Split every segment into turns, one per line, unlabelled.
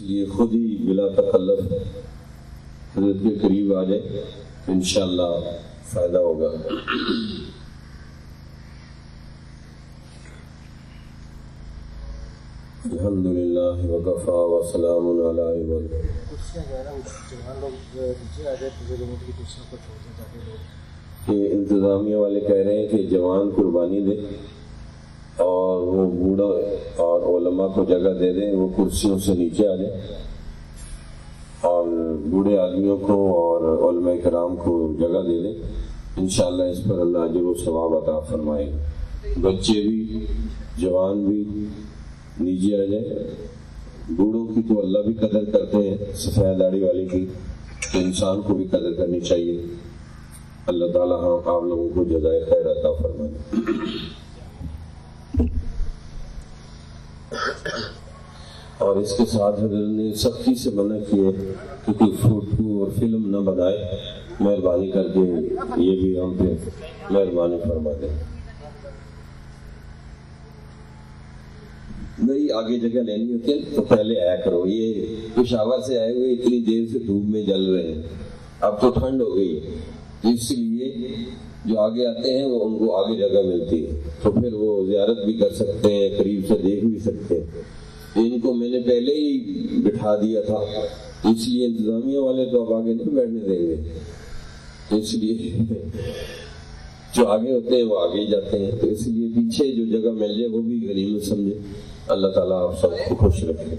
لیے خود ہی بلا تکلف حضرت کے قریب آ جائے، انشاءاللہ فائدہ ہوگا۔ الحمد للہ وقفا وسلام یہ انتظامیہ والے کہہ رہے ہیں کہ جوان قربانی دے۔ اور وہ بوڑھا اور علماء کو جگہ دے دیں، وہ کرسیوں سے نیچے آ جائیں۔ اور بوڑھے آدمیوں کو اور علماء کرام کو جگہ دے دیں۔ انشاءاللہ اس پر اللہ عجر و ثواب عطا فرمائے۔ بچے بھی، جوان بھی نیچے آ جائیں۔ بوڑھوں کی تو اللہ بھی قدر کرتے ہیں، سفید داڑھی والے کی۔ تو انسان کو بھی قدر کرنی چاہیے۔ اللہ تعالیٰ ہاں آپ لوگوں کو جزائے خیر عطا فرمائے۔ اور اس کے ساتھ حضرت نے سختی سے منع کیے کہ کوئی فوٹو اور فلم نہ بنائے۔ مہربانی کر کے یہ بھی ہم پہ مہربانی فرما دیں۔ بھائی آگے جگہ لینی ہوتی ہے تو پہلے آیا کرو۔ یہ پشاور سے آئے ہوئے اتنی دیر سے دھوپ میں جل رہے ہیں۔ اب تو ٹھنڈ ہو گئی۔ اس لیے جو آگے آتے ہیں، وہ ان کو آگے جگہ ملتی ہے۔ تو پھر وہ زیارت بھی کر سکتے ہیں، قریب سے دیکھ بھی سکتے ہیں۔ ان کو میں نے پہلے ہی بٹھا دیا تھا۔ اس لیے انتظامیہ والے تو اب آگے نہیں بیٹھنے دیں گے۔ اس لیے جو آگے ہوتے ہیں وہ آگے جاتے ہیں۔ تو اس لیے پیچھے جو جگہ مل جائے وہ بھی غنیمت سمجھے؟ اللہ تعالیٰ آپ سب کو خوش رکھے۔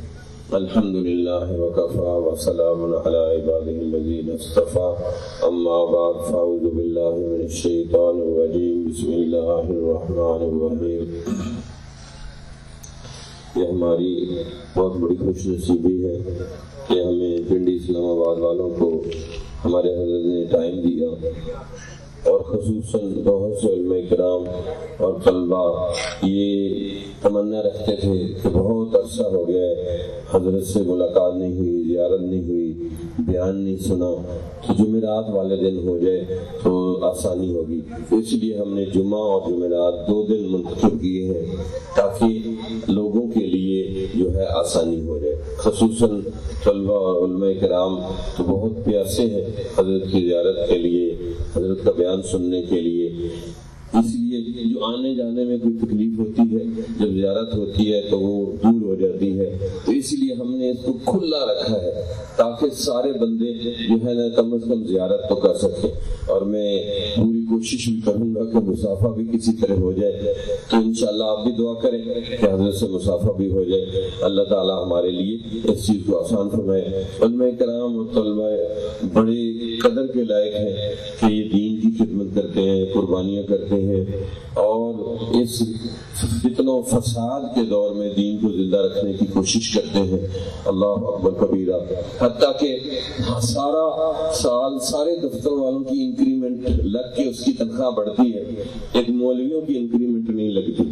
الحمد لله وكفى وسلام على عباده الذين اصطفى أما بعد فأعوذ بالله من الشيطان الرجيم بسم الله الرحمن الرحيم یہ ہماری بہت بڑی خوش نصیبی ہے کہ ہمیں پنڈی اسلام آباد والوں کو ہمارے حضرت نے ٹائم دیا اور خصوصاً بہت سے علماء کرام اور طلباء یہ تمنا رکھتے تھے کہ بہت عرصہ ہو گیا ہے، حضرت سے ملاقات نہیں ہوئی، زیارت نہیں ہوئی بیان نہیں سنا تو جمعرات والے دن ہو جائے تو آسانی ہوگی۔ اس لیے ہم نے جمعہ اور جمعرات دو دن منتخب کیے ہیں تاکہ لوگوں کے لیے جو ہے آسانی ہو جائے۔ خصوصاً طلباء اور علماء کرام تو بہت پیاسے ہیں حضرت کی زیارت کے لیے، حضرت کا بیان سننے کے لیے۔ اس لیے جو آنے جانے میں کوئی تکلیف ہوتی ہے، جب زیارت ہوتی ہے تو وہ دور ہو جاتی ہے۔ تو اس لیے ہم نے اس کو کھلا رکھا ہے تاکہ سارے بندے جو ہے نا کم از کم زیارت تو کر سکے اور میں پوری کوشش بھی کروں گا کہ مسافہ بھی کسی طرح ہو جائے۔ تو انشاءاللہ آپ بھی دعا کریں کہ حضرت سے مسافہ بھی ہو جائے۔ اللہ تعالیٰ ہمارے لیے اس چیز کو آسان فرمائے۔ علماء کرام اور طلباء بڑے قدر کے لائق ہیں کہ یہ دین کرتے ہیں، قربانیاں کرتے ہیں۔ اور اس فتنہ و فساد کے دور میں دین کو زندہ رکھنے کی کوشش کرتے ہیں۔ اللہ اکبر کبیرہ۔ حتیٰ کہ سارا سال سارے دفتر والوں کی انکریمنٹ لگ کے اس کی تنخواہ بڑھتی ہے۔ ایک مولویوں کی انکریمنٹ نہیں لگتی۔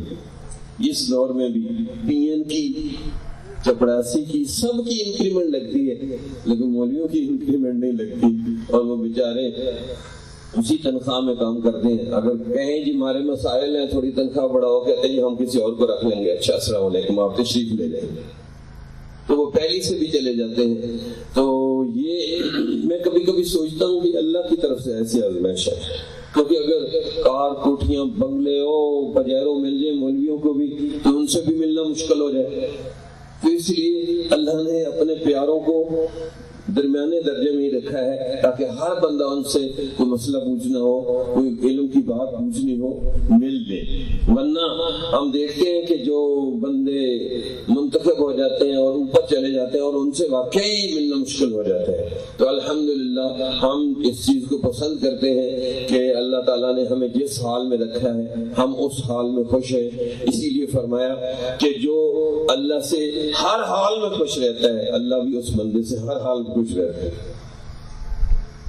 اس دور میں بھی پی این کی، چپڑاسی کی، سب کی انکریمنٹ لگتی ہے۔ لیکن مولویوں کی انکریمنٹ نہیں لگتی۔ اور وہ بیچارے اسی تنخواہ میں کام کرتے ہیں۔ اگر کہیں جی ہمارے مسائل ہیں، تھوڑی تنخواہ بڑھاؤ، کہتے ہیں جی ہم کسی اور کو رکھ لیں گے۔ اچھا السلام علیکم، آپ تشریف لے لیں۔ گے تو وہ پہلی سے بھی چلے جاتے ہیں۔ تو یہ میں کبھی کبھی سوچتا ہوں کہ اللہ کی طرف سے ایسی آزمائش ہے۔ کیونکہ اگر کار کوٹیاں بنگلے ہو پجیروں مل جائیں، مولویوں کو بھی، تو ان سے بھی ملنا مشکل ہو جائے۔ تو اس لیے اللہ نے اپنے پیاروں کو درمیانے درجے میں ہی رکھا ہے تاکہ ہر بندہ ان سے کوئی مسئلہ پوچھنا ہو، کوئی علم کی بات پوچھنی ہو، مل دے۔ ورنہ ہم دیکھتے ہیں کہ جو بندے منتخب ہو جاتے ہیں اور اوپر چلے جاتے ہیں اور ان سے واقعی ملنا مشکل ہو جاتا ہے۔ تو الحمدللہ ہم اس چیز کو پسند کرتے ہیں کہ اللہ تعالیٰ نے ہمیں جس حال میں رکھا ہے، ہم اس حال میں خوش ہیں۔ اسی لیے فرمایا کہ جو اللہ سے ہر حال میں خوش رہتا ہے، اللہ بھی اس بندے سے ہر حال میں خوش رہتے ہیں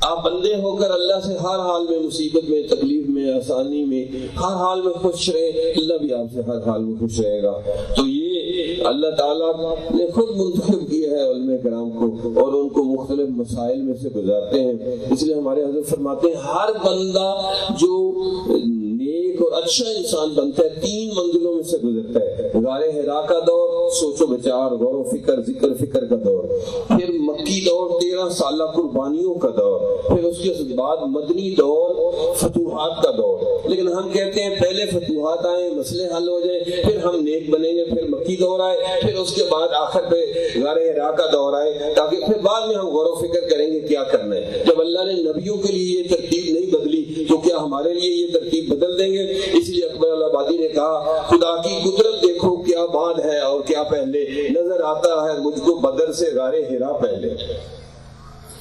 آپ بندے ہو کر اللہ سے ہر حال میں مصیبت میں، تکلیف میں، آسانی میں ہر حال میں خوش رہے، اللہ بھی آپ سے ہر حال میں خوش رہے گا۔ تو یہ اللہ تعالیٰ نے خود منتخب کیا ہے علم کرام کو اور ان کو مختلف مسائل میں سے گزارتے ہیں۔ اس لیے ہمارے حضرت فرماتے ہیں، ہر بندہ جو نیک اور اچھا انسان بنتا ہے، تین منزلوں میں سے گزرتا ہے۔ غار ہرا کا دور سوچ و بچار غور و فکر، ذکر فکر کا دور۔ پھر مکی دور، تیرہ سالہ قربانیوں کا دور۔ پھر اس کے بعد مدنی دور، فتوحات کا دور۔ لیکن ہم کہتے ہیں، پہلے فتوحات آئے، مسئلے حل ہو جائیں پھر ہم نیک بنیں گے، پھر مکی دور آئے، پھر اس کے بعد آخر پہ غار ہرا کا دور آئے، تاکہ پھر بعد میں ہم غور و فکر کریں گے کیا کرنا ہے۔ جب اللہ نے نبیوں کے لیے یہ ترتیب کیا ہمارے لیے یہ ترتیب بدل دیں گے۔ اس لیے اکبر اللہ آبادی نے کہا، خدا کی قدرت دیکھو کیا بعد ہے اور کیا پہلے۔ نظر آتا ہے مجھ کو بدر سے غار ہیرا پہلے۔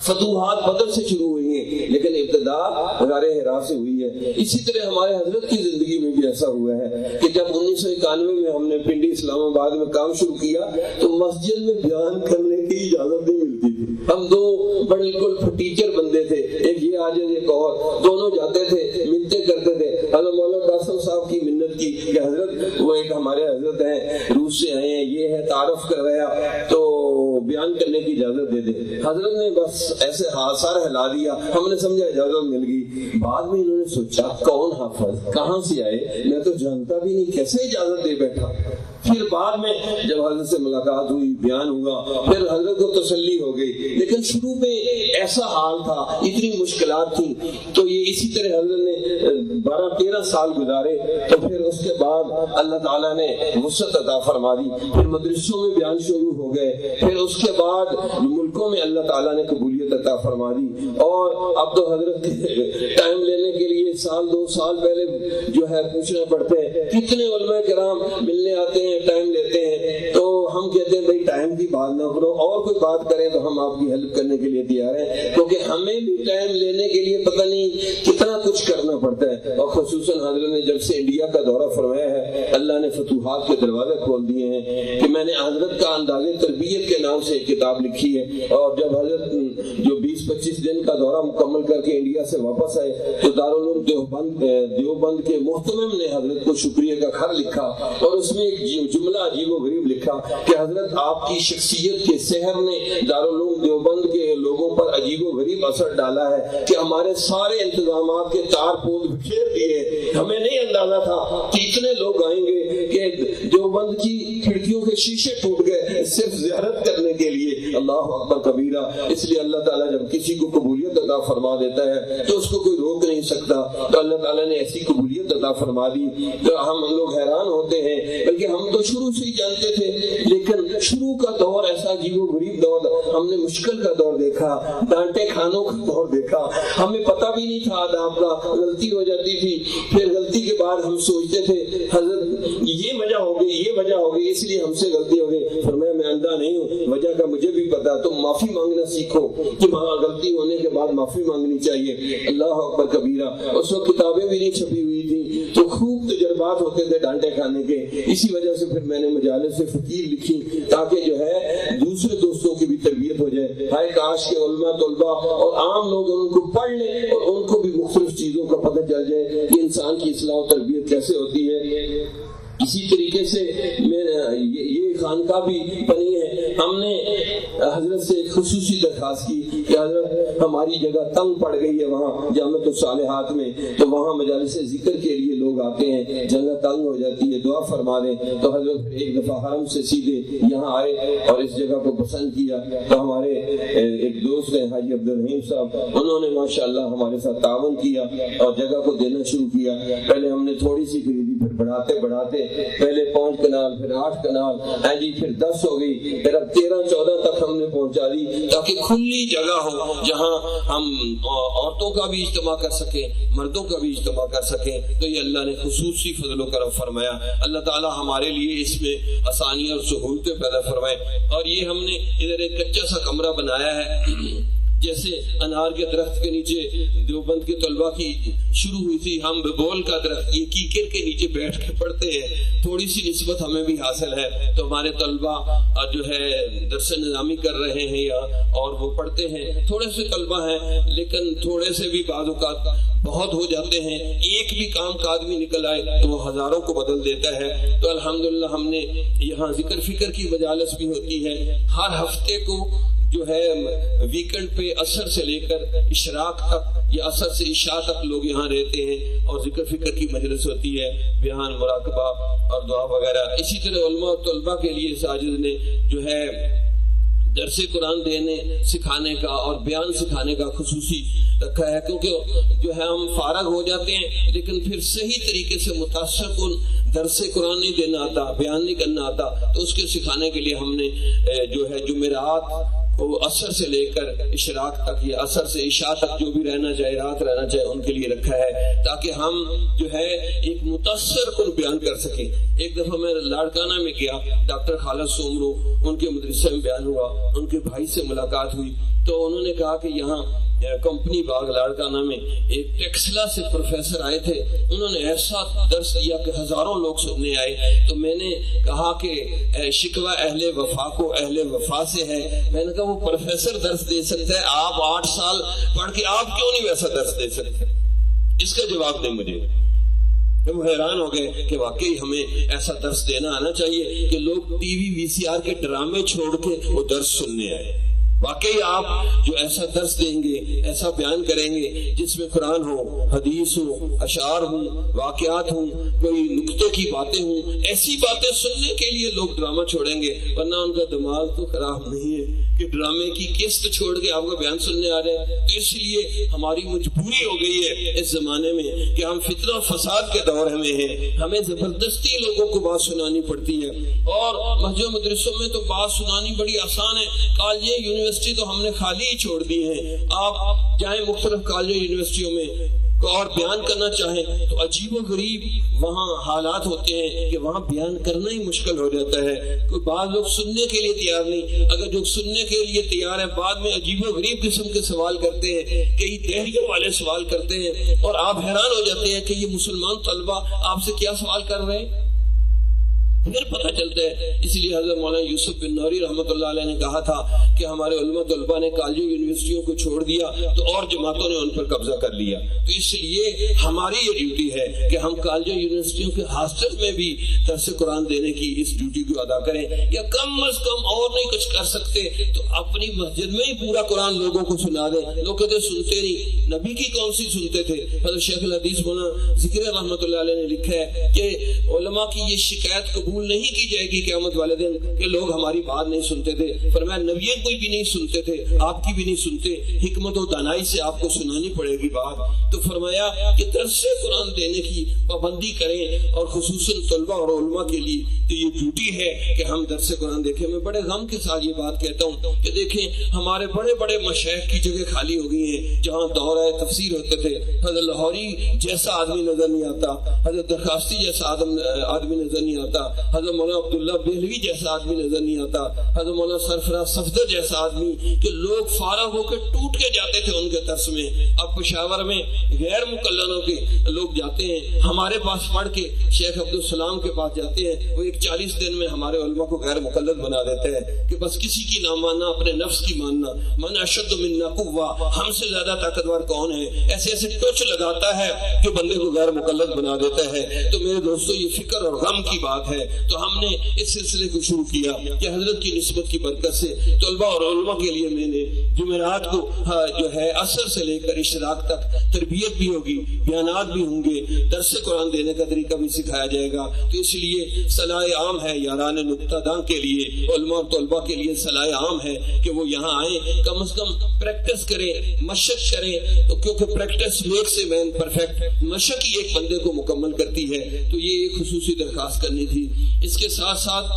فتوحات بدر سے شروع ہوئی۔ لیکن ابتدا غار ہرا سے ہوئی ہے۔ اسی طرح ہمارے حضرت کی زندگی میں بھی ایسا ہوا ہے کہ جب انیس سو اکانوے میں ہم نے پنڈی اسلام آباد میں کام شروع کیا تو مسجد میں بیان کرنے کی اجازت نہیں ملتی تھی۔ ہم دو بالکل ٹیچر بندے تھے۔ ایک یہ آج ایک اور۔ دونوں جاتے تھے، ملتے کرتے تھے۔ حضرت مولانا قاسم صاحب کی منت کی کہ حضرت وہ ایک ہمارے حضرت ہیں، روس سے آئے ہیں، یہ ہے، تعارف کروایا تو بیان کرنے کی اجازت دے دے۔ حضرت نے بس ایسے سر ہلا دیا۔ ہم نے سمجھا اجازت مل گئی۔ بعد میں انہوں نے سوچا، کون حافظ؟ کہاں سے آئے؟ میں تو جانتا بھی نہیں، کیسے اجازت دے بیٹھا؟ پھر بعد میں جب حضرت سے ملاقات ہوئی، بیان ہوا، پھر حضرت کو تسلی ہو گئی۔ لیکن شروع میں ایسا حال تھا، اتنی مشکلات تھی تو یہ اسی طرح حضرت نے بارہ تیرہ سال گزارے، تو پھر اس کے بعد اللہ تعالیٰ نے وسط عطا فرما دی۔ پھر مدرسوں میں بیان شروع ہو گئے۔ پھر اس کے بعد ملکوں میں اللہ تعالیٰ نے قبولیت عطا فرما دی اور اب تو حضرت ٹائم لینے کے لیے سال، دو سال پہلے جو ہے پوچھنا پڑتے ہیں، کتنے علماء کرام ملنے آتے ہیں، ٹائم لیتے ہیں؟ تو ہم کہتے ہیں، بھائی ٹائم کی بات نہ کرو، اور کوئی بات کریں تو ہم آپ کی ہیلپ کرنے کے لیے تیار ہیں۔ کیونکہ ہمیں بھی ٹائم لینے کے لیے پتہ نہیں کتنا کچھ کرنا پڑتا ہے۔ اور خصوصاً حضرت نے جب سے انڈیا کا دورہ فرمایا ہے، اللہ نے فتوحات کے دروازے کھول دیے ہیں کہ میں نے حضرت کا انداز تربیت کے نام سے ایک کتاب لکھی ہے۔ اور جب حضرت جو بیس پچیس دن کا دورہ مکمل کر کے انڈیا سے واپس آئے، تو دارالعلوم دیوبند دیوبند کے محتمم نے حضرت کو شکریہ کا گھر لکھا اور اس میں ایک جی- جملہ عجیب و غریب لکھا کہ حضرت، آپ کی شخصیت کے سحر نے دارالعلوم دیوبند کے لوگوں پر عجیب و غریب اثر ڈالا ہے کہ ہمارے سارے انتظامات کے تار پود بکھیر دیے۔ ہمیں نہیں اندازہ تھا کہ اتنے لوگ آئیں گے کہ دیوبند کی کھڑکیوں کے شیشے ٹوٹ گئے صرف زیارت کرنے کے لیے۔ اللہ اکبر کبیرہ، اس لیے اللہ تعالیٰ جب کسی کو قبولیت عطا فرما دیتا ہے، تو اس کو کوئی روک نہیں سکتا۔ تو اللہ تعالیٰ نے ایسی قبولیت عطا فرما دی تو ہم لوگ حیران ہوتے ہیں، بلکہ ہم تو شروع سے ہی جانتے تھے۔ لیکن شروع کا دور ایسا عجیب و غریب دور، ہم نے مشکل کا دور دیکھا، ڈانٹے کھانوں کا دور دیکھا۔ ہمیں پتہ بھی نہیں تھا آداب کا، غلطی ہو جاتی تھی۔ پھر غلطی کے بعد ہم سوچتے تھے، حضرت، یہ وجہ ہو گئی، یہ وجہ ہو گئی، اس لیے ہم سے غلطی ہو گئی۔ فرمایا، میں اندھا نہیں ہوں، وجہ کا مجھے بھی پتا تم معافی مانگنا سیکھو۔ کہ وہاں غلطی ہونے کے بعد معافی مانگنی چاہیے۔ اللہ اکبر کبیرہ، اس وقت کتابیں بھی نہیں چھپی ہوئی تھی تو خوب تجربات ہوتے تھے ڈانٹے کھانے کے۔ اسی وجہ سے پھر میں نے مجالے سے فقیر لکھی تاکہ جو ہے دوسرے دوستوں کی بھی تربیت ہو جائے۔ ہائے کاش کے علماء، طلباء اور عام لوگ ان کو پڑھ لیں اور ان کو بھی مختلف چیزوں کا پتہ چل جائے کہ انسان کی اصلاح و تربیت کیسے ہوتی ہے۔ اسی طریقے سے یہ خانقاہ بھی بنی ہے۔ ہم نے، حضرت سے ایک خصوصی درخواست کی کہ حضرت، ہماری جگہ تنگ پڑ گئی ہے وہاں جامع الصالحات میں۔ تو وہاں مجالس ذکر کے لیے لوگ آتے ہیں۔ جگہ تنگ ہو جاتی ہے، دعا فرما دیں۔ تو حضرت ایک دفعہ حرم سے سیدھے یہاں آئے اور اس جگہ کو پسند کیا۔ تو ہمارے، ایک دوست ہیں، حاجی عبد الرحیم صاحب، انہوں نے ماشاء اللہ ہمارے ساتھ تعاون کیا اور جگہ کو دینا شروع کیا۔ پہلے ہم نے تھوڑی سی خریدی پھر بڑھاتے بڑھاتے پہلے پانچ کنال، پھر آٹھ کنال ہاں جی پھر دس ہو گئی، پھر اب تیرہ، چودہ تک ہم نے پہنچا دی تاکہ کھلی جگہ ہو جہاں ہم عورتوں کا بھی اجتماع کر سکیں، مردوں کا بھی اجتماع کر سکیں۔ تو یہ اللہ نے خصوصی فضل و کرم فرمایا۔ اللہ تعالیٰ ہمارے لیے اس میں آسانی اور سہولتیں پیدا فرمائے۔ اور یہ ہم نے ادھر ایک کچا سا کمرہ بنایا ہے۔ جیسے انار کے درخت کے نیچے دیوبند کے طلبہ کی شروع ہوئی تھی، ہم بول کا درخت، یہ کیکر کے نیچے بیٹھ کے پڑھتے ہیں۔ تھوڑی سی نسبت ہمیں بھی حاصل ہے۔ تو ہمارے طلبہ جو ہے درس نظامی کر رہے ہیں یا اور وہ پڑھتے ہیں۔ تھوڑے سے طلبہ ہیں، لیکن تھوڑے سے بھی بعض اوقات بہت ہو جاتے ہیں۔ ایک بھی کام کا آدمی نکل آئے تو وہ ہزاروں کو بدل دیتا ہے۔ تو الحمدللہ ہم نے یہاں ذکر فکر کی مجالس بھی ہوتی ہے۔ ہر ہفتے کو جو ہے ویکنڈ پہ اثر سے لے کر اشراق تک یا اثر سے عشاء تک لوگ یہاں رہتے ہیں اور ذکر فکر کی مجلس ہوتی ہے، بیان، مراقبہ اور دعا وغیرہ۔ اسی طرح علماء اور طلباء کے لیے ساجد نے جو ہے درس قرآن دینے سکھانے کا اور بیان سکھانے کا خصوصی رکھا ہے۔ کیونکہ جو ہے ہم فارغ ہو جاتے ہیں، لیکن پھر صحیح طریقے سے متاثر کن درس قرآن نہیں دینا آتا، بیان نہیں کرنا آتا، تو اس کے سکھانے کے لیے ہم نے جو ہے جمعرات وہ اثر سے لے کر اشراق تک یا اثر سے عشاء تک جو بھی رہنا چاہے، رات رہنا چاہے، ان کے لیے رکھا ہے تاکہ ہم جو ہے ایک متاثر کن بیان کر سکیں۔ ایک دفعہ میں لاڑکانہ میں گیا، ڈاکٹر خالد سومرو، ان کے مدرسے میں بیان ہوا، ان کے بھائی سے ملاقات ہوئی۔ تو انہوں نے کہا کہ یہاں کمپنی باغ لاڑکانہ میں ایک ٹیکسلا سے پروفیسر آئے تھے، انہوں نے ایسا درس دیا کہ ہزاروں لوگ سننے آئے۔ تو میں نے کہا کہ شکوہ اہل وفا کو، اہل وفا سے ہے۔ میں نے کہا، وہ پروفیسر درس دے سکتا ہے، آپ آٹھ سال پڑھ کے آپ کیوں نہیں ویسا درس دے سکتے؟ اس کا جواب دیں مجھے۔ وہ حیران ہو گئے کہ واقعی ہمیں ایسا درس دینا آنا چاہیے کہ لوگ ٹی وی وی سی آر کے ڈرامے چھوڑ کے وہ درس سننے آئے۔ واقعی آپ جو ایسا درس دیں گے، ایسا بیان کریں گے، جس میں قرآن ہو، حدیث ہو، اشعار ہوں، واقعات ہوں، کوئی نقطے کی باتیں ہوں، ایسی باتیں سننے کے لیے لوگ ڈرامہ چھوڑیں گے، ورنہ ان کا دماغ تو خراب نہیں کہ ڈرامے کی قسط چھوڑ کے آپ کا بیان سننے آ رہے ہیں۔ تو اس لیے ہماری مجبوری ہو گئی ہے اس زمانے میں کہ ہم فتنہ و فساد کے دور میں ہیں۔ ہمیں زبردستی لوگوں کو بات سنانی پڑتی ہے۔ اور مسجد مدرسوں میں تو بات سنانی بڑی آسان ہے۔ کالجیں، یونیورسٹی تو ہم نے خالی ہی چھوڑ دی ہیں۔ آپ جائیں مختلف کالجوں، یونیورسٹیوں میں۔ اور بیان کرنا چاہیں تو عجیب و غریب وہاں حالات ہوتے ہیں کہ وہاں بیان کرنا ہی مشکل ہو جاتا ہے۔ کوئی بعض لوگ سننے کے لیے تیار نہیں۔ اگر جو سننے کے لیے تیار ہیں، بعد میں عجیب و غریب قسم کے سوال کرتے ہیں، کئی دہریوں والے سوال کرتے ہیں اور آپ حیران ہو جاتے ہیں کہ یہ مسلمان طلبہ آپ سے کیا سوال کر رہے ہیں؟ پھر پتہ چلتا ہے، اس لیے حضرت مولانا یوسف بن نوری رحمۃ اللہ علیہ نے کہا تھا کہ ہمارے علماء طلبہ نے کالجوں، یونیورسٹیوں کو چھوڑ دیا تو اور جماعتوں نے ان پر قبضہ کر لیا۔ تو اس لیے ہماری یہ ڈیوٹی ہے کہ ہم کالجوں، یونیورسٹیوں کے ہاسٹل میں بھی درس قرآن دینے کی اس ڈیوٹی کو ادا کریں یا کم از کم اور نہیں کچھ کر سکتے تو اپنی مسجد میں ہی پورا قرآن لوگوں کو سنا دیں۔ لوگ کہتے سنتے نہیں۔ نبی کی کون سی سنتے تھے؟ حضرت شیخ الحدیث مولانا ذکر رحمۃ اللہ علیہ نے لکھا ہے کہ علماء کی یہ شکایت قبول قبول نہیں کی جائے گی قیامت والے دن کہ لوگ ہماری بات نہیں سنتے تھے۔ فرمایا نبی کوئی بھی نہیں سنتے تھے، آپ کی بھی نہیں سنتے۔ حکمت و دانائی سے آپ کو سنانی پڑے گی بات۔ تو فرمایا کہ درس قرآن دینے کی پابندی کریں اور خصوصاً طلبہ اور علماء کے لیے تو یہ ڈیوٹی ہے کہ ہم درس قرآن دیکھیں۔ میں بڑے غم کے ساتھ یہ بات کہتا ہوں کہ دیکھیں، ہمارے بڑے بڑے مشیخ کی جگہ خالی ہو گئی ہیں، جہاں دورہ تفسیر ہوتے تھے۔ حضرت لاہوری جیسا آدمی نظر نہیں آتا، حضرت درخواستی جیسا آدمی نظر نہیں آتا۔ حضرت مولانا عبداللہ بہلوی جیسا آدمی نظر نہیں آتا، حضرت مولانا سرفراز صفدر جیسا آدمی کہ لوگ فارغ ہو کے ٹوٹ کے جاتے تھے ان کے ترس میں۔ اب پشاور میں غیر مکلنوں کے لوگ جاتے ہیں، ہمارے پاس پڑھ کے شیخ عبدالسلام کے پاس جاتے ہیں، وہ ایک چالیس دن میں ہمارے علماء کو غیر مقلد بنا دیتے ہیں کہ بس کسی کی نہ ماننا، اپنے نفس کی ماننا۔ من اشد من قوا، ہم سے زیادہ طاقتور کون ہے؟ ایسے ایسے ٹچ لگاتا ہے جو بندے کو غیر مقلد بنا دیتا ہے۔ تو میرے دوستو، یہ فکر اور غم کی بات ہے تو ہم نے اس سلسلے کو شروع کیا کہ حضرت کی نسبت کی برکت سے۔ طلبہ اور علماء کے لیے میں نے جمعرات کو ہاں، جو ہے اثر سے لے کر اشراق تک تربیت بھی ہوگی، بیانات بھی ہوں گے، درس قرآن دینے کا طریقہ بھی سکھایا جائے گا۔ تو اس لیے صلاح عام ہے یاران نقطہ دان کے لیے، علماء اور طلبہ کے لیے صلاح عام ہے کہ وہ یہاں آئیں، کم از کم پریکٹس کریں، مشق کریں۔ تو کیونکہ پریکٹس میک سے مین پرفیکٹ مشق ہی ایک بندے کو مکمل کرتی ہے۔ تو یہ ایک خصوصی درخواست کرنی تھی۔ اس کے ساتھ ساتھ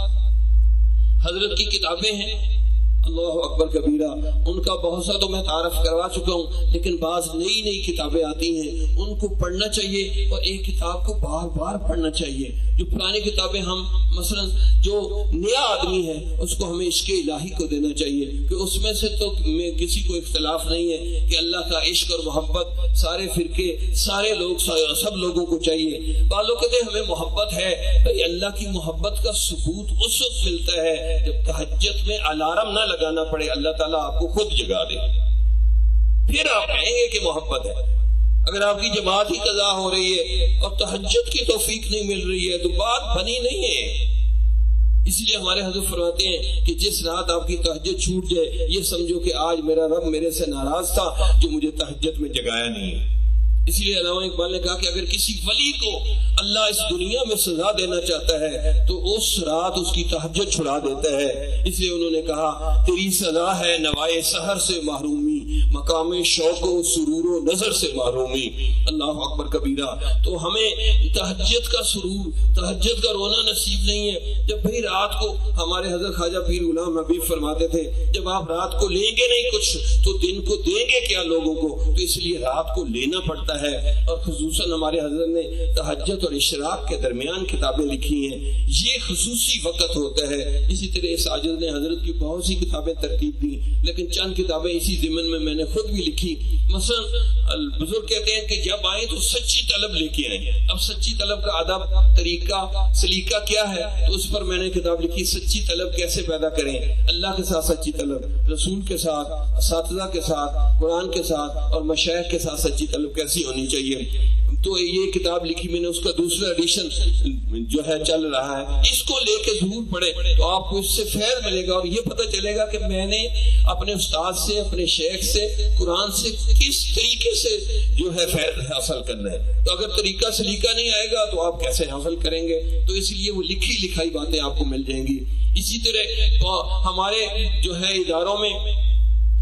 حضرت کی کتابیں ہیں اللہ اکبر کبیرہ، ان کا بہت سا تو میں تعارف کروا چکا ہوں، لیکن بعض نئی نئی کتابیں آتی ہیں، ان کو پڑھنا چاہیے اور ایک کتاب کو بار بار پڑھنا چاہیے۔ جو پرانی کتابیں ہم، مثلا جو نیا آدمی ہے، اس کو ہمیں عشق الہی کو دینا چاہیے۔ کہ اس میں سے تو میں کسی کو اختلاف نہیں ہے کہ اللہ کا عشق اور محبت سارے فرقے، سارے لوگ سب لوگوں کو چاہیے۔ بالوں کہتے ہمیں محبت ہے، بھائی اللہ کی محبت کا ثبوت اس وقت ملتا ہے جب تحجت میں الارم نہ لگانا پڑے، اللہ تعالیٰ آپ کو خود جگا دے۔ پھر آپ کہیں گے کہ محبت ہے۔ اگر آپ کی جماعت ہی قضا ہو رہی ہے اور تحجد کی توفیق نہیں مل رہی ہے، تو بات بنی نہیں ہے۔ اس لیے ہمارے حضرت فرماتے ہیں کہ جس رات آپ کی تہجد چھوٹ جائے، یہ سمجھو کہ آج میرا رب میرے سے ناراض تھا جو مجھے تہجد میں جگایا نہیں۔ اس لیے علامہ اقبال نے کہا کہ اگر کسی ولی کو اللہ اس دنیا میں سزا دینا چاہتا ہے، تو اس رات اس کی تحجد چھڑا دیتا ہے۔ اس لیے انہوں نے کہا، تیری سزا ہے نوائے سحر سے محرومی، مقام شوق و سرور و نظر سے محرومی۔ اللہ اکبر کبیرہ، تو ہمیں تحجد کا سرور تحجد کا رونا نصیب نہیں ہے۔ جب بھائی رات کو ہمارے حضرت خواجہ پیر غلام حبیب فرماتے تھے، جب آپ رات کو لیں گے نہیں کچھ، تو دن کو دیں گے کیا لوگوں کو؟ تو اس لیے رات کو لینا پڑتا ہے۔ اور خصوصاً ہمارے حضرت نے تحجت اور اشراق کے درمیان کتابیں لکھی ہیں۔ یہ خصوصی وقت ہوتا ہے۔ اسی طرح ساجد نے حضرت کی بہت سی کتابیں ترتیب دی لیکن چند کتابیں اسی ضمن میں میں نے خود بھی لکھی۔ مثلا بزرگ کہتے ہیں کہ جب آئیں تو سچی طلب لے کے آئیں۔ اب سچی طلب کا ادب، طریقہ، سلیقہ کیا ہے؟ تو اس پر میں نے کتاب لکھی، سچی طلب کیسے پیدا کریں؟ اللہ کے ساتھ سچی طلب، رسول کے ساتھ، اساتذہ کے ساتھ، قرآن کے ساتھ اور مشاہد کے ساتھ سچی طلب کیسی اچھی ہونی چاہیے۔ تو یہ کتاب لکھی میں نے، اس کا دوسرا ایڈیشن جو ہے، چل رہا ہے۔ اس کو لے کے ضرور پڑھے تو آپ کو اس سے فیض ملے گا اور یہ پتہ چلے گا کہ میں نے اپنے استاد سے، اپنے شیخ سے، قرآن سے کس طریقے سے جو ہے فیض حاصل کرنا ہے۔ تو اگر طریقہ سلیقہ نہیں آئے گا تو آپ کیسے حاصل کریں گے؟ تو اس لیے وہ لکھی لکھائی باتیں آپ کو مل جائیں گی۔ اسی طرح، ہمارے جو ہے اداروں میں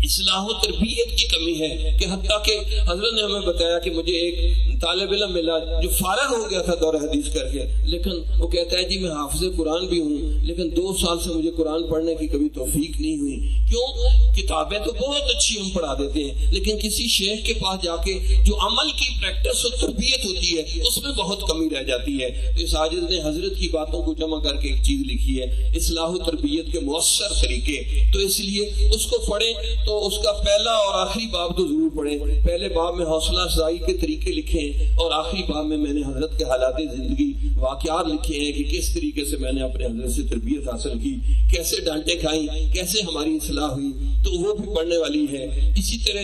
اصلاح و تربیت کی کمی ہے کہ حتیٰ کہ حضرت نے ہمیں بتایا کہ مجھے ایک طالب علم ملا جو فارغ ہو گیا تھا دور حدیث کر کے۔ لیکن وہ کہتا ہے جی میں حافظ قرآن بھی ہوں، لیکن دو سال سے مجھے قرآن پڑھنے کی کبھی توفیق نہیں ہوئی۔ کیوں؟ کتابیں تو بہت اچھی ہم پڑھا دیتے ہیں، لیکن کسی شیخ کے پاس جا کے جو عمل کی پریکٹس و تربیت ہوتی ہے، اس میں بہت کمی رہ جاتی ہے۔ تو اس عاجز نے حضرت کی باتوں کو جمع کر کے ایک چیز لکھی ہے، اصلاح و تربیت کے مؤثر طریقے۔ تو اس لیے اس کو پڑھیں تو تو اس کا پہلا اور آخری باب تو ضرور پڑھیں۔ پہلے باب میں حوصلہ افزائی کے طریقے لکھے ہیں اور آخری باب میں میں نے حضرت کے حالات زندگی واقعات لکھے ہیں کہ کس طریقے سے میں نے اپنے حضرت سے تربیت حاصل کی، کیسے ڈانٹے کھائیں، کیسے ہماری اصلاح ہوئی۔ تو وہ بھی پڑھنے والی ہے۔ اسی طرح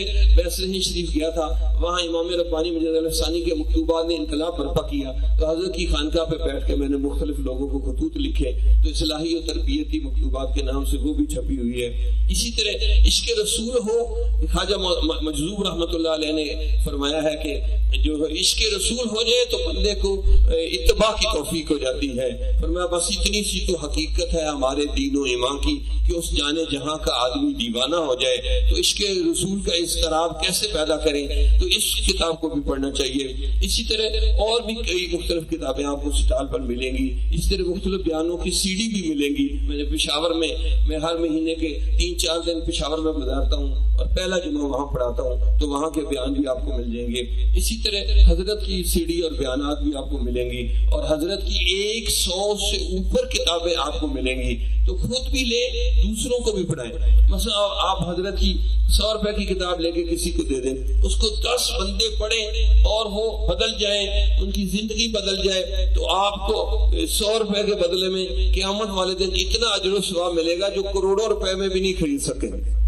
میں شریف گیا تھا۔ وہاں امام ربانی مجد الفسانی کے مکتوبات نے انقلاب برپا کیا تو حضرت کی خانقاہ پہ بیٹھ کے میں نے مختلف لوگوں کو خطوط لکھے تو اصلاحی و تربیتی مکتوبات کے نام سے وہ بھی چھپی ہوئی ہے۔ اسی طرح عشق رسول ہو، خواجہ مجذوب رحمۃ اللہ علیہ نے فرمایا ہے کہ جو عشق رسول ہو جائے تو بندے کو اتباع کی توفیق ہو جاتی ہے۔ فرمایا، بس اتنی سی تو حقیقت ہے ہمارے دین و ایمان کی کہ اس جانے جہاں کا آدمی دیوانہ ہو جائے تو عشق رسول کا اضطراب کیسے پیدا کریں؟ تو اس کتاب کو بھی پڑھنا چاہیے۔ اسی طرح اور بھی کئی مختلف کتابیں آپ کو سٹال پر ملیں گی۔ اس طرح مختلف بیانوں کی سی ڈی بھی ملیں گی۔ میں نے پشاور میں میں ہر مہینے کے تین چار دن پشاور میں گزارتا ہوں اور پہلا جمعہ وہاں پڑھاتا ہوں۔ تو وہاں کے بیان بھی آپ کو مل جائیں گے۔ اسی طرح حضرت کی سی ڈی اور بیانات بھی آپ کو ملیں گی اور حضرت کی ایک سو سے اوپر کتابیں آپ کو ملیں گی۔ تو خود بھی لے، دوسروں کو بھی پڑھائے۔ مثلا آپ حضرت کی سو روپے کی کتاب لے کے کسی کو دے دیں، اس کو دس بندے پڑھیں اور وہ بدل جائیں، ان کی زندگی بدل جائے، تو آپ کو سو روپے کے بدلے میں قیامت والے دن اتنا اجر و ثواب ملے گا جو کروڑوں روپے میں بھی نہیں خرید سکیں۔ گے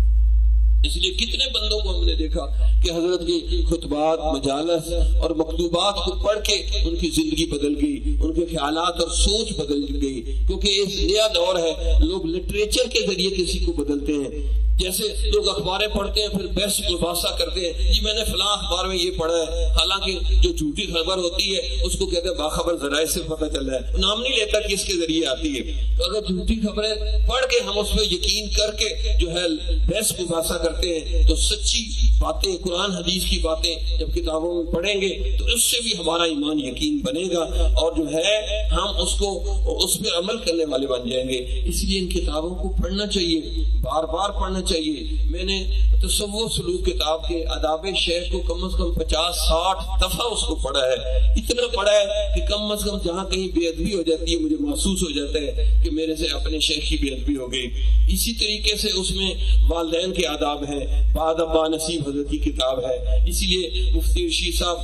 اس لیے کتنے بندوں کو ہم نے دیکھا کہ حضرت کی خطبات، مجالس اور مکتوبات کو پڑھ کے ان کی زندگی بدل گئی، ان کے خیالات اور سوچ بدل گئی۔ کیونکہ اس نیا دور ہے، لوگ لٹریچر کے ذریعے کسی کو بدلتے ہیں۔ جیسے لوگ اخباریں پڑھتے ہیں، پھر بیسٹ مباحثہ کرتے ہیں۔ جی میں نے فلاں اخبار میں یہ پڑھا ہے۔ حالانکہ جو جھوٹی خبر ہوتی ہے، اس کو کہتے ہیں باخبر ذرائع سے پتہ چل رہا ہے۔ نام نہیں لیتا کہ اس کے ذریعے آتی ہے۔ تو اگر جھوٹی خبریں پڑھ کے ہم اس پہ یقین کر کے جو ہے بیسٹ مباحثہ کرتے ہیں، تو سچی باتیں، قرآن، حدیث کی باتیں جب کتابوں میں پڑھیں گے، تو اس سے بھی ہمارا ایمان یقین بنے گا اور جو ہے ہم اس کو، اس پہ عمل کرنے والے بن جائیں گے۔ اس لیے ان کتابوں کو پڑھنا چاہیے۔ بار بار پڑھنا چاہیے۔ میں نے تصور سلوک کتاب کے اداب شیخ کو کم از کم پچاس ساٹھ دفعہ اس کو پڑھا ہے۔ اتنا پڑھا ہے کہ کم از کم جہاں کہیں بے ادبی ہو جاتی ہے، مجھے محسوس ہو جاتا ہے کہ میرے سے اپنے شیخ کی بے ادبی ہو گئی۔ اسی طریقے سے اس میں والدین کے آداب ہیں، بعد ابا نصیب حضرت کی کتاب ہے۔ اسی لیے مفتی رشید صاحب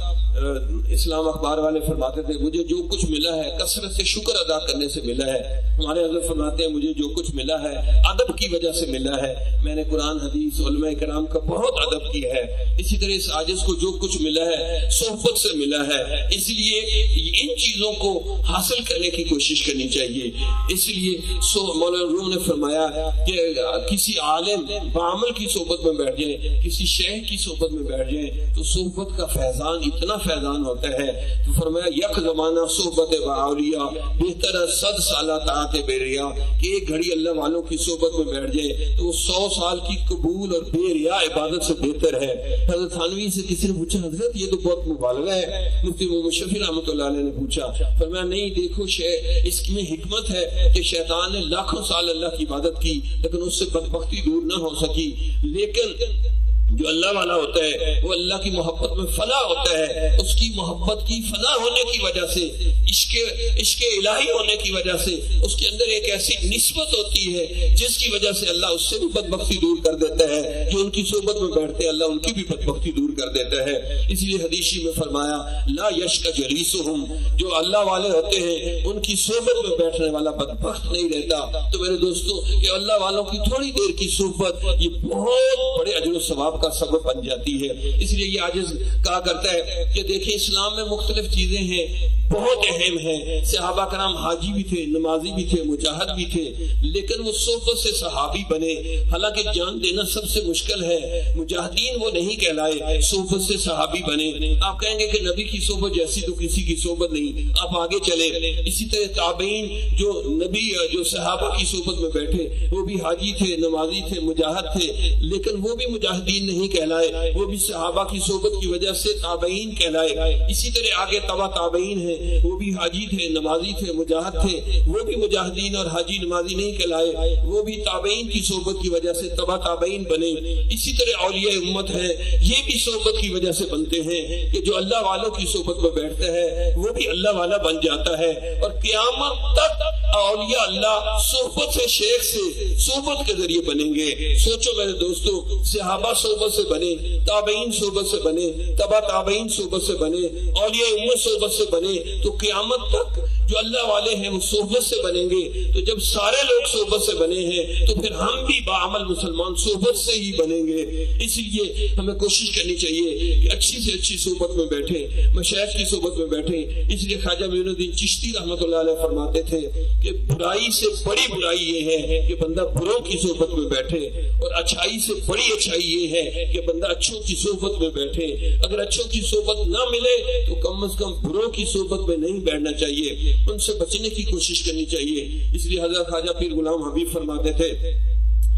اسلام اخبار والے فرماتے تھے، مجھے جو کچھ ملا ہے، کثرت سے شکر ادا کرنے سے ملا ہے۔ ہمارے حضرت فرماتے ہیں، مجھے جو کچھ ملا ہے، ادب کی وجہ سے ملا ہے۔ میں نے قرآن، حدیث، علماء کرام کا بہت ادب کیا ہے۔ اسی طرح اس عاجز کو جو کچھ ملا ہے، صحبت سے ملا ہے۔ اس لیے ان چیزوں کو حاصل کرنے کی کوشش کرنی چاہیے۔ اس لیے مولانا روم نے فرمایا کہ کسی عالم بعمل کی صحبت میں بیٹھ جائیں کسی شہر کی صحبت میں بیٹھ جائیں تو صحبت کا فیضان اتنا فیضان ہوتا ہے۔ تو فرمایا، یک زمانہ صحبت باولیا بہتر ہے صد سالہ طاعت بیریا کہ ایک گھڑی اللہ والوں کی صحبت میں بیٹھ جائے۔ تو وہ سو سال کی قبول اور بے ریا عبادت سے بہتر ہے۔ حضرت تھانوی سے کسی نے پوچھا، حضرت، یہ تو بہت مبالغہ ہے۔ مفتی محمد شفیع رحمۃ اللہ علیہ نے پوچھا، فرمایا، نہیں، دیکھو شے، اس میں حکمت ہے کہ شیطان نے لاکھوں سال اللہ کی عبادت کی، لیکن اس سے بدبختی دور نہ ہو سکی۔ لیکن جو اللہ والا ہوتا ہے، وہ اللہ کی محبت میں فنا ہوتا ہے۔ اس کی محبت کی فنا ہونے کی وجہ سے، عشق عشق الہی ہونے کی وجہ سے اس کے اندر ایک ایسی نسبت ہوتی ہے، جس کی وجہ سے اللہ اس سے بھی بدبختی دور کر دیتا ہے۔ جو ان کی صحبت میں بیٹھتے ہیں، اللہ ان کی بھی بدبختی دور کر دیتا ہے۔ اس لیے حدیثی میں فرمایا، لا یش کا جلیس جو اللہ والے ہوتے ہیں، ان کی صحبت میں بیٹھنے والا بدبخت نہیں رہتا۔ تو میرے دوستوں کہ اللہ والوں کی تھوڑی دیر کی صحبت، یہ بہت بڑے اجر و ثواب کا سبب بن جاتی ہے۔ اس لیے یہ عاجز کہا کرتا ہے کہ دیکھیں اسلام میں مختلف چیزیں ہیں، بہت اہم ہیں۔ صحابہ کرام حاجی بھی تھے، نمازی بھی تھے، مجاہد بھی تھے، لیکن وہ صحبت سے صحابی بنے۔ حالانکہ جان دینا سب سے مشکل ہے، مجاہدین وہ نہیں کہلائے، صحبت سے صحابی بنے۔ آپ کہیں گے کہ نبی کی صحبت جیسی تو کسی کی صحبت نہیں۔ آپ آگے چلے اسی طرح تابعین جو نبی، جو صحابہ کی صحبت میں بیٹھے، وہ بھی حاجی تھے، نمازی تھے، مجاہد تھے، لیکن وہ بھی مجاہدین نہیں نہیں کہلائے، وہ بھی صحابہ کی صحبت کی وجہ سے تابعین کہلائے۔ اسی طرح آگے تبا تابعین ہیں، وہ بھی حاجی تھے نمازی تھے، مجاہد تھے، وہ بھی مجاہدین اور حاجی نمازی نہیں کہلائے۔ وہ بھی تابعین کی صحبت کی وجہ سے تبا تابعین بنے۔ اسی طرح اولیاء امت ہے یہ بھی صحبت کی وجہ سے بنتے ہیں کہ جو اللہ والوں کی صحبت میں بیٹھتا ہے، وہ بھی اللہ والا بن جاتا ہے۔ اور قیامت تک اولیاء اللہ صحبت سے شیخ سے صحبت کے ذریعے بنیں گے۔ سوچو میرے دوستو، صحابہ صحبت سے بنے، تابعین صحبت سے بنے، تبا تابعین صحبت سے بنے، اولیاء امت صحبت سے بنے، تو قیامت تک جو اللہ والے ہیں وہ صحبت سے بنیں گے۔ تو جب سارے لوگ صحبت سے بنے ہیں، تو پھر ہم بھی بعمل مسلمان صحبت سے ہی بنیں گے۔ اس لیے ہمیں کوشش کرنی چاہیے کہ اچھی سے اچھی صحبت میں بیٹھے مشاہد کی صحبت میں بیٹھے اس لیے خواجہ مین الدین چشتی رحمۃ اللہ علیہ فرماتے تھے کہ برائی سے بڑی برائی یہ ہے کہ بندہ بروں کی صحبت میں بیٹھے اور اچھائی سے بڑی اچھائی یہ ہے کہ بندہ اچھوں کی صحبت میں بیٹھے۔ اگر اچھوں کی صحبت نہ ملے تو کم از کم بروں کی صحبت میں نہیں بیٹھنا چاہیے۔ ان سے بچنے کی کوشش کرنی چاہیے۔ اس لیے حضرت خواجہ پیر غلام حبیب فرماتے تھے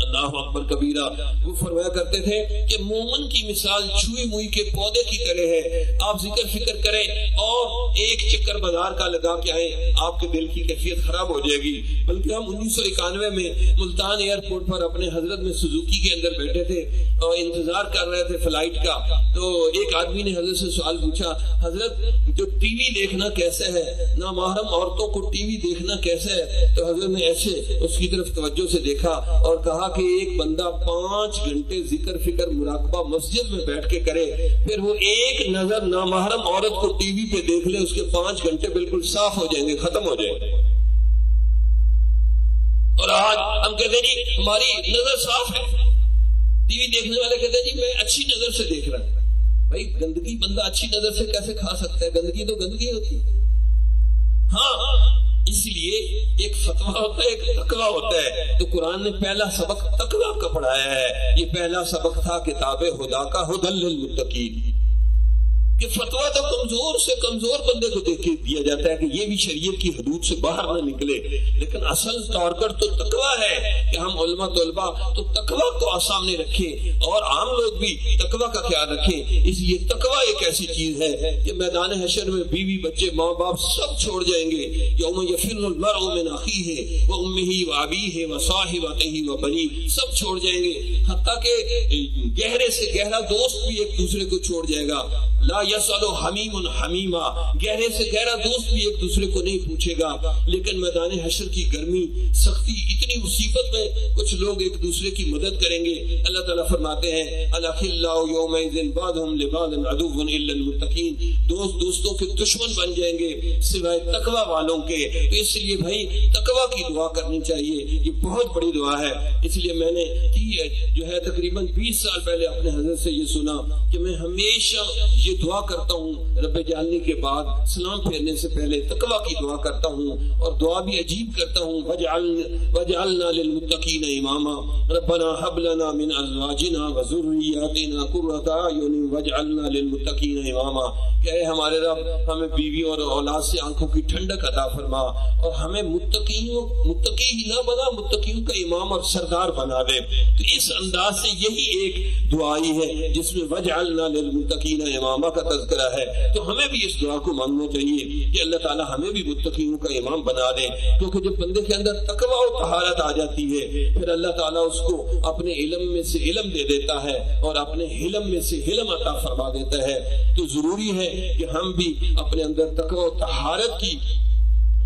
اللہ اکبر کبیرہ، وہ فرمایا کرتے تھے کہ مومن کی مثال چھوئی موئی کے پودے کی طرح ہے۔ آپ ذکر فکر کریں اور ایک چکر بازار کا لگا کے آئیں، آپ کے دل کی کیفیت خراب ہو جائے گی۔ بلکہ ہم انیس سو اکانوے میں ملتان ایئرپورٹ پر اپنے حضرت میں سزوکی کے اندر بیٹھے تھے اور انتظار کر رہے تھے فلائٹ کا۔ تو ایک آدمی نے حضرت سے سوال پوچھا، حضرت، جو ٹی وی دیکھنا کیسے ہے؟ نامحرم عورتوں کو ٹی وی دیکھنا کیسے ہے؟ تو حضرت نے ایسے اس کی طرف توجہ سے دیکھا اور کہا کہ ایک بندہ پانچ گھنٹے ذکر فکر مراقبہ مسجد میں بیٹھ کے کرے، پھر وہ ایک نظر نامحرم عورت کو ٹی وی پہ دیکھ لے، اس کے پانچ گھنٹے بالکل صاف ہو جائیں گے، ختم ہو جائیں گے۔ اور آج ہم کہتے ہیں جی ہماری نظر صاف ہے۔ ٹی وی دیکھنے والے کہتے ہیں جی میں اچھی نظر سے دیکھ رہا ہوں۔ بھائی، گندگی بندہ اچھی نظر سے کیسے کھا سکتا ہے؟ گندگی تو گندگی ہوتی ہے۔ ہاں اس لیے ایک فتوا ہوتا ہے ایک تقوی ہوتا ہے۔ تو قرآن نے پہلا سبق تقوی کا پڑھایا ہے۔ یہ پہلا سبق تھا کتاب خدا کا حدل المتقین کہ فتوا تو کمزور سے کمزور بندے کو دیکھ کے دیا جاتا ہے کہ یہ بھی شریعت کی حدود سے باہر نہ نکلے۔ لیکن اصل طور پر تو تقوی ہے کہ ہم علماء طلبا تو تقوی کو سامنے رکھیں اور عام لوگ بھی تقوی کا خیال رکھیں۔ اس لیے تقوی ایک ایسی چیز ہے کہ میدان حشر میں بیوی، بچے، ماں باپ سب چھوڑ جائیں گے۔ یوم یفر المرء من اخیہ و امہ و ابیہ و صاحبتہ و بنی سب چھوڑ جائیں گے۔ حتیٰ کہ گہرے سے گہرا دوست بھی ایک دوسرے کو چھوڑ جائے گا۔ لا یسلو حمیم حمیما گہرے سے گہرا دوست بھی ایک دوسرے کو نہیں پوچھے گا۔ لیکن میدان حشر کی گرمی، سختی اتنی مصیبت میں کچھ لوگ ایک دوسرے کی مدد کریں گے۔ اللہ تعالیٰ فرماتے ہیں الاخلاء یومئذ بعضهم لبعض عدو الا المتقین دوست دوستوں کے دشمن بن جائیں گے، سوائے تقوی والوں کے۔ تو اس لیے بھائی، تقوی کی دعا کرنی چاہیے۔ یہ بہت بڑی دعا ہے۔ اس لیے میں نے کی جو ہے تقریباً بیس سال پہلے اپنے حضرت سے یہ سنا کہ میں ہمیشہ یہ دعا کرتا ہوں، رب جالنی کے بعد سلام پھیرنے سے پہلے تقوی کی دعا کرتا ہوں اور دعا بھی عجیب کرتا ہوں، وجعلنا للمتقین اماما۔ ربنا حب لنا من ازواجنا وذریاتنا قرۃ اعین۔ وجعلنا للمتقین اماما۔ کہ اے ہمارے رب، ہمیں بیوی اور اولاد سے آنکھوں کی ٹھنڈک عطا فرما اور ہمیں متقیوں متقی ہی نہ بنا، متقیوں کا امام اور سردار بنا دے۔ تو اس انداز سے یہی ایک دعائی ہے، جس میں وجعلنا للمتقین امامہ کا تذکرہ ہے، تو ہمیں بھی اس دعا کو مانگنا چاہیے کہ اللہ تعالیٰ ہمیں بھی متقیوں کا امام بنا دے۔ کیونکہ جب بندے کے اندر تقوی و طہارت آ جاتی ہے، پھر اللہ تعالیٰ اس کو اپنے علم میں سے علم دے دیتا ہے اور اپنے علم میں سے علم عطا فرما دیتا ہے۔ تو ضروری ہے کہ ہم بھی اپنے اندر تقوی و طہارت کی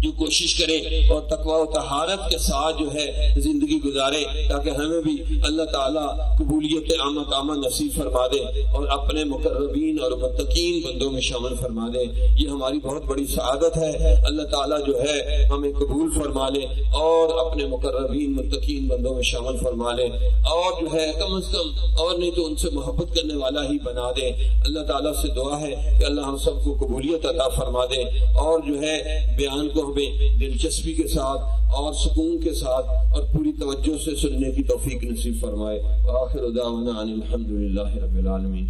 جو کوشش کرے اور تقوی و تحارت کے ساتھ جو ہے زندگی گزارے تاکہ ہمیں بھی اللہ تعالیٰ قبولیت عامہ کامہ نصیب فرما دے اور اپنے مقربین اور متقین بندوں میں شامل فرما دے۔ یہ ہماری بہت بڑی سعادت ہے۔ اللہ تعالیٰ جو ہے ہمیں قبول فرما لے اور اپنے مقربین، متقین بندوں میں شامل فرما لے اور جو ہے کم از کم اور نہیں تو ان سے محبت کرنے والا ہی بنا دے۔ اللہ تعالیٰ سے دعا ہے کہ اللہ ہم سب کو قبولیت عطا فرما دے اور جو ہے بیان کو میں دلچسپی کے ساتھ اور سکون کے ساتھ اور پوری توجہ سے سننے کی توفیق نصیب فرمائے۔ آخر دعوانا الحمد للہ رب العالمین۔